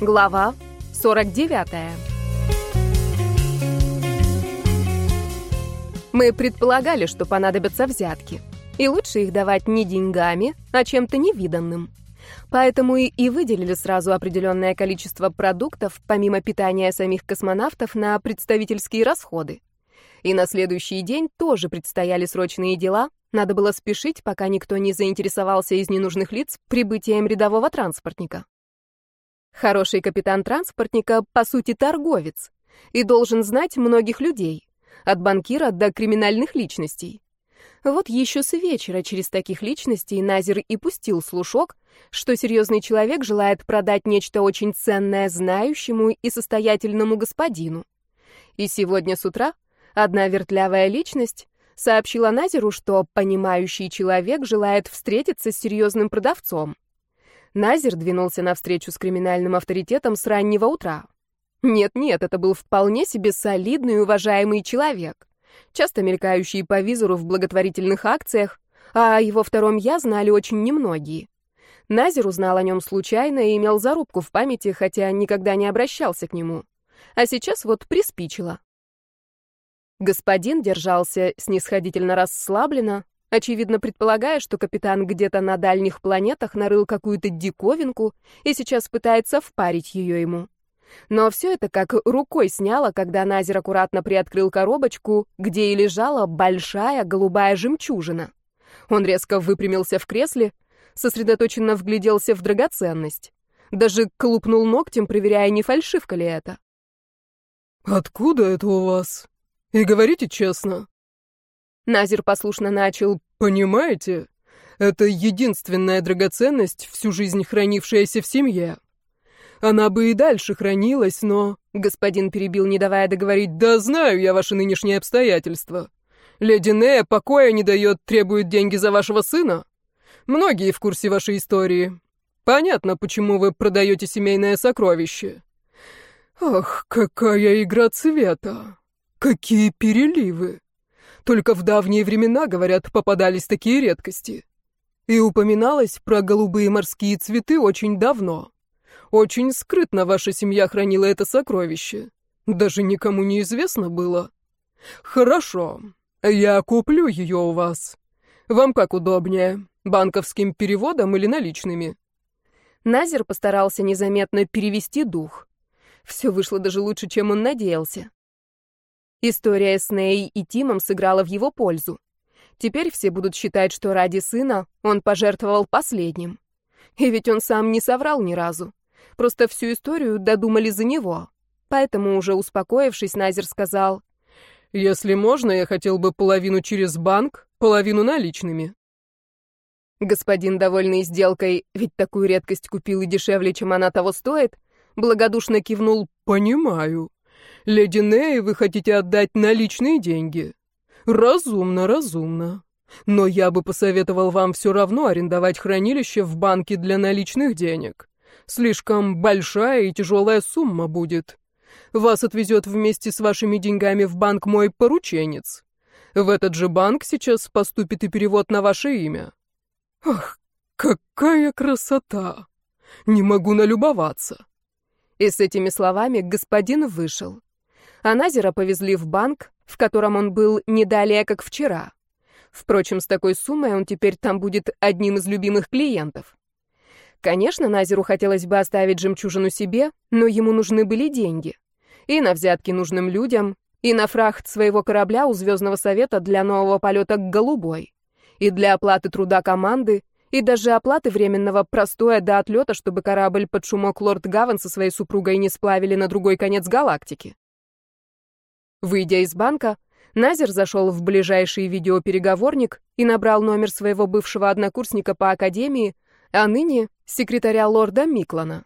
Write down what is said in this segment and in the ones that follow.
Глава 49. Мы предполагали, что понадобятся взятки. И лучше их давать не деньгами, а чем-то невиданным. Поэтому и, и выделили сразу определенное количество продуктов, помимо питания самих космонавтов, на представительские расходы. И на следующий день тоже предстояли срочные дела, надо было спешить, пока никто не заинтересовался из ненужных лиц прибытием рядового транспортника. Хороший капитан транспортника, по сути, торговец, и должен знать многих людей, от банкира до криминальных личностей. Вот еще с вечера через таких личностей Назер и пустил слушок, что серьезный человек желает продать нечто очень ценное знающему и состоятельному господину. И сегодня с утра одна вертлявая личность сообщила Назеру, что понимающий человек желает встретиться с серьезным продавцом. Назер двинулся навстречу с криминальным авторитетом с раннего утра. Нет-нет, это был вполне себе солидный и уважаемый человек, часто мелькающий по визору в благотворительных акциях, а о его втором «я» знали очень немногие. Назер узнал о нем случайно и имел зарубку в памяти, хотя никогда не обращался к нему. А сейчас вот приспичило. Господин держался снисходительно расслабленно, очевидно предполагая, что капитан где-то на дальних планетах нарыл какую-то диковинку и сейчас пытается впарить ее ему. Но все это как рукой сняло, когда Назер аккуратно приоткрыл коробочку, где и лежала большая голубая жемчужина. Он резко выпрямился в кресле, сосредоточенно вгляделся в драгоценность. Даже колупнул ногтем, проверяя, не фальшивка ли это. «Откуда это у вас? И говорите честно». Назер послушно начал. «Понимаете, это единственная драгоценность, всю жизнь хранившаяся в семье. Она бы и дальше хранилась, но...» Господин перебил, не давая договорить. «Да знаю я ваши нынешние обстоятельства. Леди Нея покоя не дает, требует деньги за вашего сына. Многие в курсе вашей истории. Понятно, почему вы продаете семейное сокровище. Ах, какая игра цвета! Какие переливы! Только в давние времена, говорят, попадались такие редкости. И упоминалось про голубые морские цветы очень давно. Очень скрытно ваша семья хранила это сокровище. Даже никому не известно было. Хорошо, я куплю ее у вас. Вам как удобнее, банковским переводом или наличными? Назер постарался незаметно перевести дух. Все вышло даже лучше, чем он надеялся. История с Ней и Тимом сыграла в его пользу. Теперь все будут считать, что ради сына он пожертвовал последним. И ведь он сам не соврал ни разу. Просто всю историю додумали за него. Поэтому, уже успокоившись, Назер сказал, «Если можно, я хотел бы половину через банк, половину наличными». Господин, довольный сделкой, ведь такую редкость купил и дешевле, чем она того стоит, благодушно кивнул «Понимаю». Леди Ней, вы хотите отдать наличные деньги? Разумно, разумно. Но я бы посоветовал вам все равно арендовать хранилище в банке для наличных денег. Слишком большая и тяжелая сумма будет. Вас отвезет вместе с вашими деньгами в банк мой порученец. В этот же банк сейчас поступит и перевод на ваше имя. Ах, какая красота! Не могу налюбоваться. И с этими словами господин вышел а Назера повезли в банк, в котором он был не далее, как вчера. Впрочем, с такой суммой он теперь там будет одним из любимых клиентов. Конечно, Назеру хотелось бы оставить жемчужину себе, но ему нужны были деньги. И на взятки нужным людям, и на фрахт своего корабля у Звездного Совета для нового полета к Голубой, и для оплаты труда команды, и даже оплаты временного простоя до отлета, чтобы корабль под шумок Лорд Гаван со своей супругой не сплавили на другой конец галактики. Выйдя из банка, Назер зашел в ближайший видеопереговорник и набрал номер своего бывшего однокурсника по академии, а ныне секретаря лорда Миклана.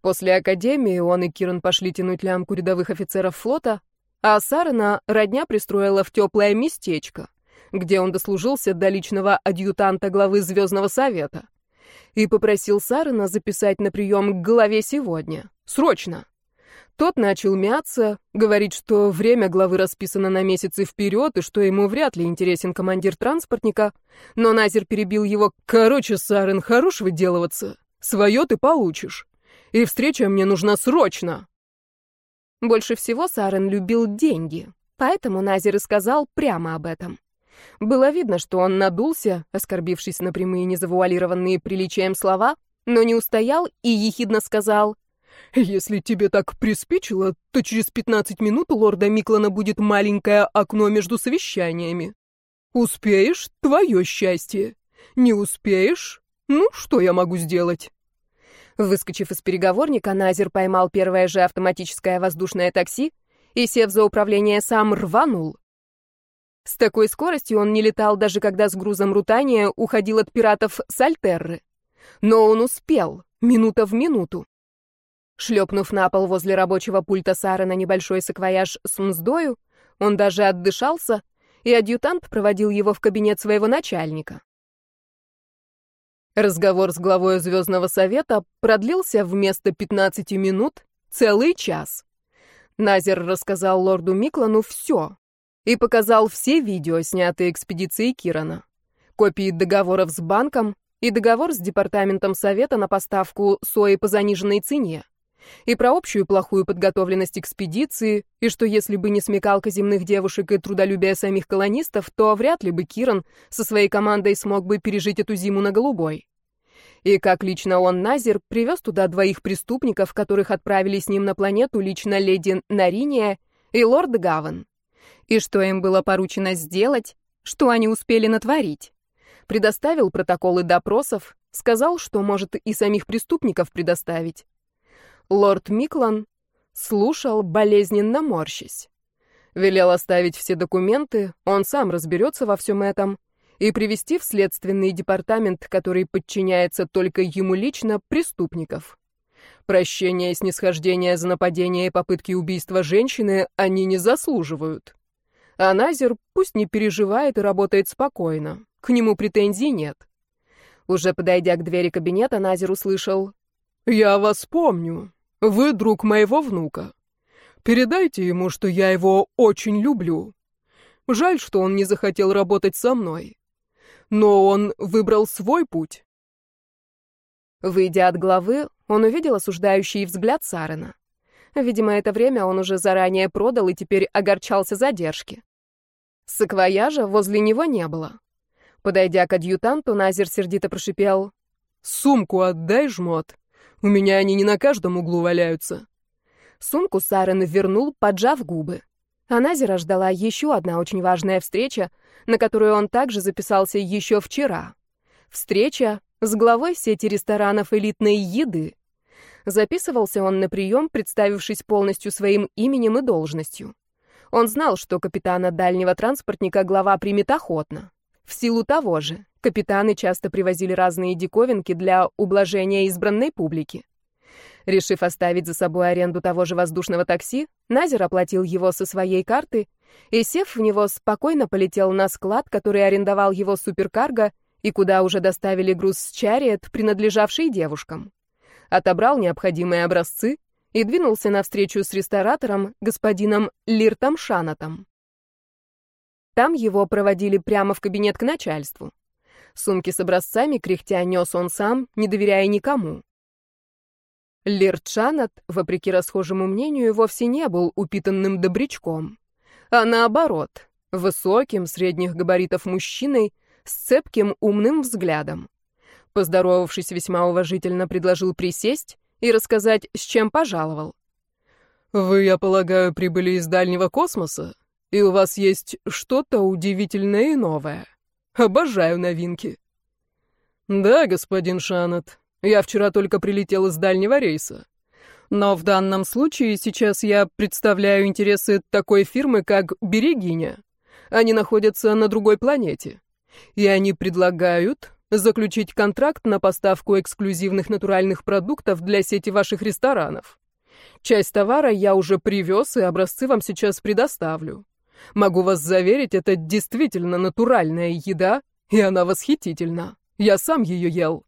После академии он и Киран пошли тянуть лямку рядовых офицеров флота, а Сарена родня пристроила в теплое местечко, где он дослужился до личного адъютанта главы Звездного Совета, и попросил Сарена записать на прием к главе сегодня. Срочно! Тот начал мяться, говорить, что время главы расписано на месяцы вперед, и что ему вряд ли интересен командир транспортника, но Назер перебил его. «Короче, Сарен, хорош выделываться. Свое ты получишь. И встреча мне нужна срочно. Больше всего Сарен любил деньги, поэтому Назир и сказал прямо об этом. Было видно, что он надулся, оскорбившись на прямые незавуалированные приличием слова, но не устоял и ехидно сказал, «Если тебе так приспичило, то через 15 минут у лорда Миклана будет маленькое окно между совещаниями. Успеешь — твое счастье. Не успеешь? Ну, что я могу сделать?» Выскочив из переговорника, Назир поймал первое же автоматическое воздушное такси и, сев за управление сам, рванул. С такой скоростью он не летал, даже когда с грузом рутания уходил от пиратов с Альтерры. Но он успел, минута в минуту. Шлепнув на пол возле рабочего пульта Сары на небольшой саквояж с мздою, он даже отдышался, и адъютант проводил его в кабинет своего начальника. Разговор с главой Звездного Совета продлился вместо 15 минут целый час. Назер рассказал лорду Миклану все и показал все видео, снятые экспедицией Кирана, копии договоров с банком и договор с Департаментом Совета на поставку сои по заниженной цене, и про общую плохую подготовленность экспедиции, и что если бы не смекалка земных девушек и трудолюбие самих колонистов, то вряд ли бы Киран со своей командой смог бы пережить эту зиму на Голубой. И как лично он, Назир, привез туда двоих преступников, которых отправили с ним на планету лично леди Нариния и лорд Гаван. И что им было поручено сделать, что они успели натворить. Предоставил протоколы допросов, сказал, что может и самих преступников предоставить. Лорд Миклан слушал, болезненно морщась. Велел оставить все документы, он сам разберется во всем этом, и привести в следственный департамент, который подчиняется только ему лично, преступников. Прощения и снисхождения за нападение и попытки убийства женщины они не заслуживают. А Назер пусть не переживает и работает спокойно. К нему претензий нет. Уже подойдя к двери кабинета, Назер услышал «Я вас помню. Вы друг моего внука. Передайте ему, что я его очень люблю. Жаль, что он не захотел работать со мной. Но он выбрал свой путь». Выйдя от главы, он увидел осуждающий взгляд Сарена. Видимо, это время он уже заранее продал и теперь огорчался задержки. Саквояжа возле него не было. Подойдя к адъютанту, Назер сердито прошипел. «Сумку отдай, жмот. У меня они не на каждом углу валяются». Сумку Сарен вернул, поджав губы. А Назера ждала еще одна очень важная встреча, на которую он также записался еще вчера. Встреча с главой сети ресторанов элитной еды. Записывался он на прием, представившись полностью своим именем и должностью. Он знал, что капитана дальнего транспортника глава примет охотно. В силу того же, капитаны часто привозили разные диковинки для ублажения избранной публики. Решив оставить за собой аренду того же воздушного такси, Назер оплатил его со своей карты и, сев в него, спокойно полетел на склад, который арендовал его суперкарго и куда уже доставили груз с чариет, принадлежавший девушкам. Отобрал необходимые образцы и двинулся навстречу с ресторатором, господином Лиртом Шанатом. Там его проводили прямо в кабинет к начальству. Сумки с образцами кряхтя нес он сам, не доверяя никому. Лирт Шанат, вопреки расхожему мнению, вовсе не был упитанным добрячком, а наоборот, высоким, средних габаритов мужчиной с цепким, умным взглядом. Поздоровавшись весьма уважительно, предложил присесть и рассказать, с чем пожаловал. «Вы, я полагаю, прибыли из дальнего космоса, и у вас есть что-то удивительное и новое. Обожаю новинки». «Да, господин Шанат, я вчера только прилетел из дальнего рейса. Но в данном случае сейчас я представляю интересы такой фирмы, как «Берегиня». Они находятся на другой планете. И они предлагают заключить контракт на поставку эксклюзивных натуральных продуктов для сети ваших ресторанов. Часть товара я уже привез, и образцы вам сейчас предоставлю. Могу вас заверить, это действительно натуральная еда, и она восхитительна. Я сам ее ел.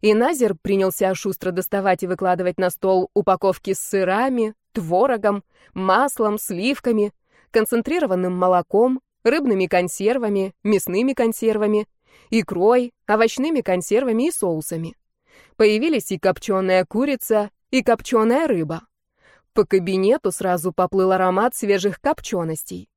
И Назер принялся шустро доставать и выкладывать на стол упаковки с сырами, творогом, маслом, сливками, концентрированным молоком, рыбными консервами, мясными консервами, икрой, овощными консервами и соусами. Появились и копченая курица, и копченая рыба. По кабинету сразу поплыл аромат свежих копченостей.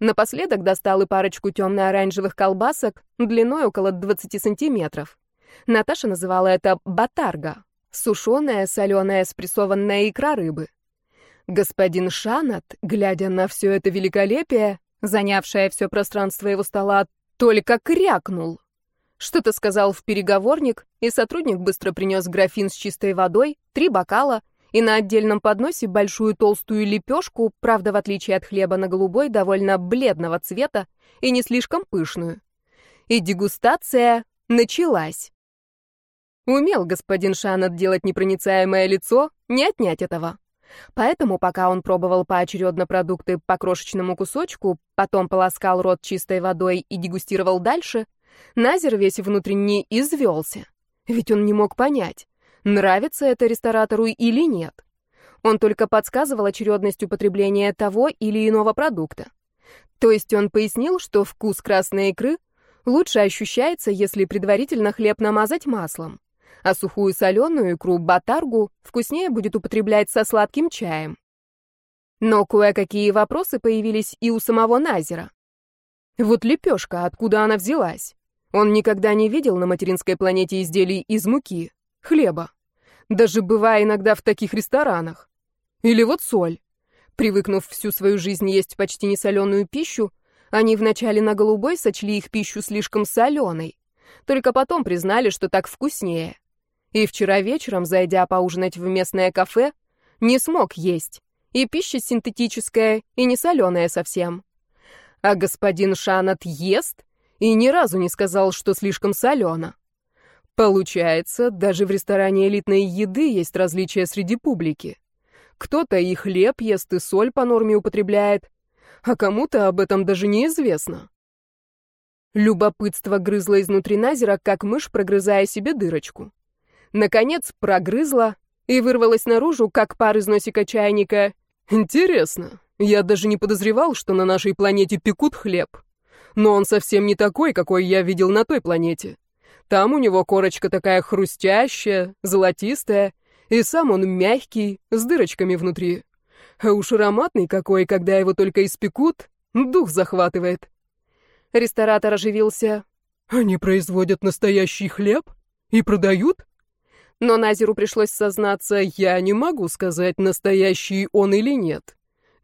Напоследок достал и парочку темно-оранжевых колбасок длиной около 20 сантиметров. Наташа называла это батарга — сушеная, соленая, спрессованная икра рыбы. Господин Шанат, глядя на все это великолепие, занявшее все пространство его стола, только крякнул. Что-то сказал в переговорник, и сотрудник быстро принес графин с чистой водой, три бокала — и на отдельном подносе большую толстую лепешку, правда, в отличие от хлеба на голубой, довольно бледного цвета и не слишком пышную. И дегустация началась. Умел господин Шанат делать непроницаемое лицо, не отнять этого. Поэтому, пока он пробовал поочередно продукты по крошечному кусочку, потом полоскал рот чистой водой и дегустировал дальше, Назер весь внутренне извелся. Ведь он не мог понять, нравится это ресторатору или нет. Он только подсказывал очередность употребления того или иного продукта. То есть он пояснил, что вкус красной икры лучше ощущается, если предварительно хлеб намазать маслом, а сухую соленую икру батаргу вкуснее будет употреблять со сладким чаем. Но кое-какие вопросы появились и у самого Назера. Вот лепешка, откуда она взялась? Он никогда не видел на материнской планете изделий из муки хлеба. Даже бывая иногда в таких ресторанах. Или вот соль. Привыкнув всю свою жизнь есть почти несоленую пищу, они вначале на голубой сочли их пищу слишком соленой. Только потом признали, что так вкуснее. И вчера вечером, зайдя поужинать в местное кафе, не смог есть. И пища синтетическая, и не соленая совсем. А господин Шанат ест и ни разу не сказал, что слишком солено. Получается, даже в ресторане элитной еды есть различия среди публики. Кто-то и хлеб ест, и соль по норме употребляет, а кому-то об этом даже неизвестно. Любопытство грызло изнутри Назера, как мышь, прогрызая себе дырочку. Наконец прогрызла и вырвалась наружу, как пар из носика чайника. Интересно, я даже не подозревал, что на нашей планете пекут хлеб. Но он совсем не такой, какой я видел на той планете. Там у него корочка такая хрустящая, золотистая, и сам он мягкий, с дырочками внутри. А уж ароматный какой, когда его только испекут, дух захватывает. Ресторатор оживился. Они производят настоящий хлеб? И продают? Но Назеру пришлось сознаться, я не могу сказать, настоящий он или нет.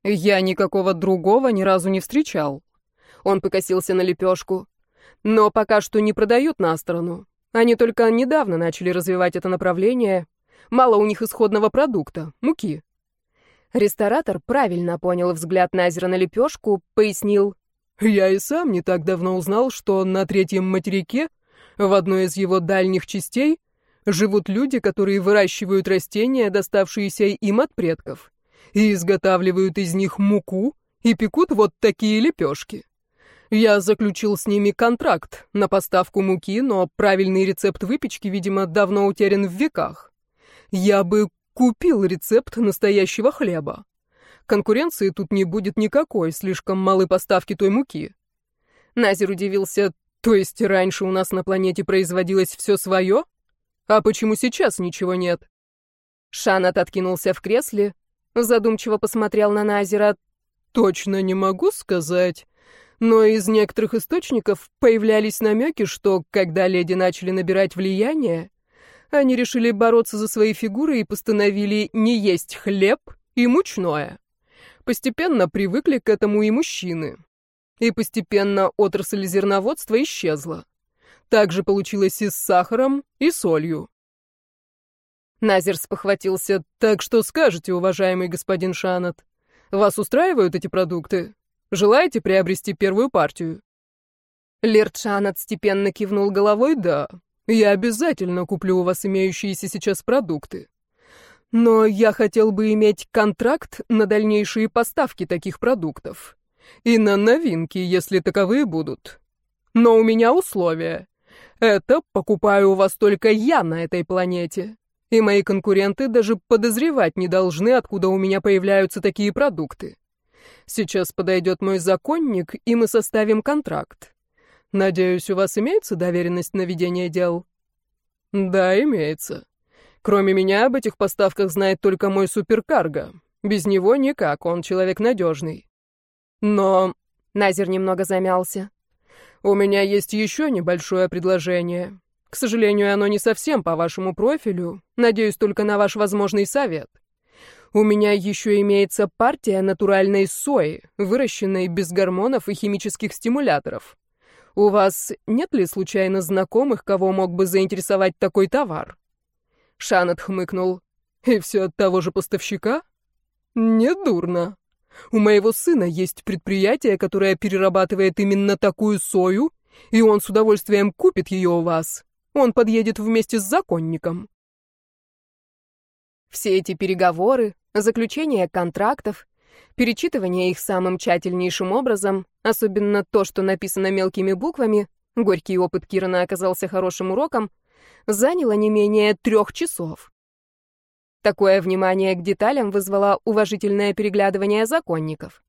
Я никакого другого ни разу не встречал. Он покосился на лепешку но пока что не продают на сторону. Они только недавно начали развивать это направление. Мало у них исходного продукта — муки. Ресторатор правильно понял взгляд Назера на лепешку, пояснил. «Я и сам не так давно узнал, что на третьем материке, в одной из его дальних частей, живут люди, которые выращивают растения, доставшиеся им от предков, и изготавливают из них муку и пекут вот такие лепешки. Я заключил с ними контракт на поставку муки, но правильный рецепт выпечки, видимо, давно утерян в веках. Я бы купил рецепт настоящего хлеба. Конкуренции тут не будет никакой, слишком малы поставки той муки. Назер удивился, то есть раньше у нас на планете производилось все свое? А почему сейчас ничего нет? Шанат откинулся в кресле, задумчиво посмотрел на Назера. Точно не могу сказать но из некоторых источников появлялись намеки, что, когда леди начали набирать влияние, они решили бороться за свои фигуры и постановили не есть хлеб и мучное. Постепенно привыкли к этому и мужчины. И постепенно отрасль зерноводства исчезла. Так же получилось и с сахаром, и солью. Назер спохватился. «Так что скажете, уважаемый господин Шанат? Вас устраивают эти продукты?» Желаете приобрести первую партию?» Лерчанат степенно кивнул головой «да». «Я обязательно куплю у вас имеющиеся сейчас продукты. Но я хотел бы иметь контракт на дальнейшие поставки таких продуктов. И на новинки, если таковые будут. Но у меня условия. Это покупаю у вас только я на этой планете. И мои конкуренты даже подозревать не должны, откуда у меня появляются такие продукты. Сейчас подойдет мой законник, и мы составим контракт. Надеюсь, у вас имеется доверенность на ведение дел? Да, имеется. Кроме меня, об этих поставках знает только мой суперкарго. Без него никак, он человек надежный. Но... Назер немного замялся. У меня есть еще небольшое предложение. К сожалению, оно не совсем по вашему профилю. Надеюсь только на ваш возможный совет. У меня еще имеется партия натуральной сои, выращенной без гормонов и химических стимуляторов. У вас нет ли случайно знакомых, кого мог бы заинтересовать такой товар? Шанет хмыкнул. И все от того же поставщика? Недурно. У моего сына есть предприятие, которое перерабатывает именно такую сою, и он с удовольствием купит ее у вас. Он подъедет вместе с законником. Все эти переговоры, заключение контрактов, перечитывание их самым тщательнейшим образом, особенно то, что написано мелкими буквами, горький опыт Кирана оказался хорошим уроком, заняло не менее трех часов. Такое внимание к деталям вызвало уважительное переглядывание законников.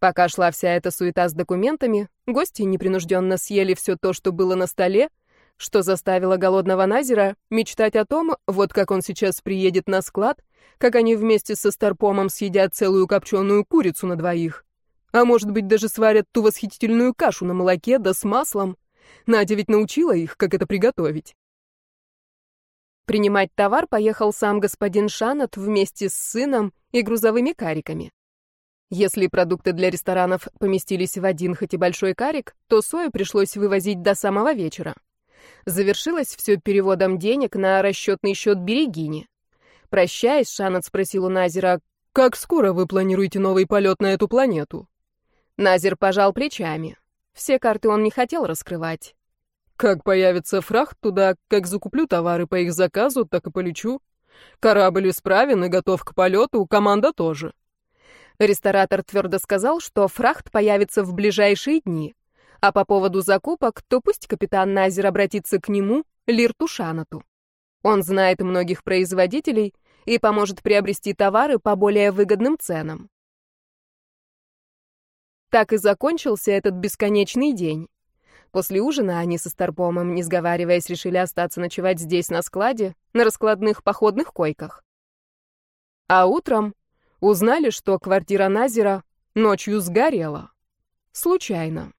Пока шла вся эта суета с документами, гости непринужденно съели все то, что было на столе, что заставило голодного Назера мечтать о том, вот как он сейчас приедет на склад, как они вместе со Старпомом съедят целую копченую курицу на двоих. А может быть, даже сварят ту восхитительную кашу на молоке да с маслом. Надя ведь научила их, как это приготовить. Принимать товар поехал сам господин Шанат вместе с сыном и грузовыми кариками. Если продукты для ресторанов поместились в один хоть и большой карик, то сою пришлось вывозить до самого вечера. Завершилось все переводом денег на расчетный счет Берегини. Прощаясь, Шанат спросил у Назера, «Как скоро вы планируете новый полет на эту планету?» Назер пожал плечами. Все карты он не хотел раскрывать. «Как появится фрахт туда, как закуплю товары по их заказу, так и полечу. Корабль исправен и готов к полету, команда тоже». Ресторатор твердо сказал, что фрахт появится в ближайшие дни. А по поводу закупок, то пусть капитан Назер обратится к нему, Лирту Шанату. Он знает многих производителей и поможет приобрести товары по более выгодным ценам. Так и закончился этот бесконечный день. После ужина они со Старпомом, не сговариваясь, решили остаться ночевать здесь, на складе, на раскладных походных койках. А утром узнали, что квартира Назера ночью сгорела. Случайно.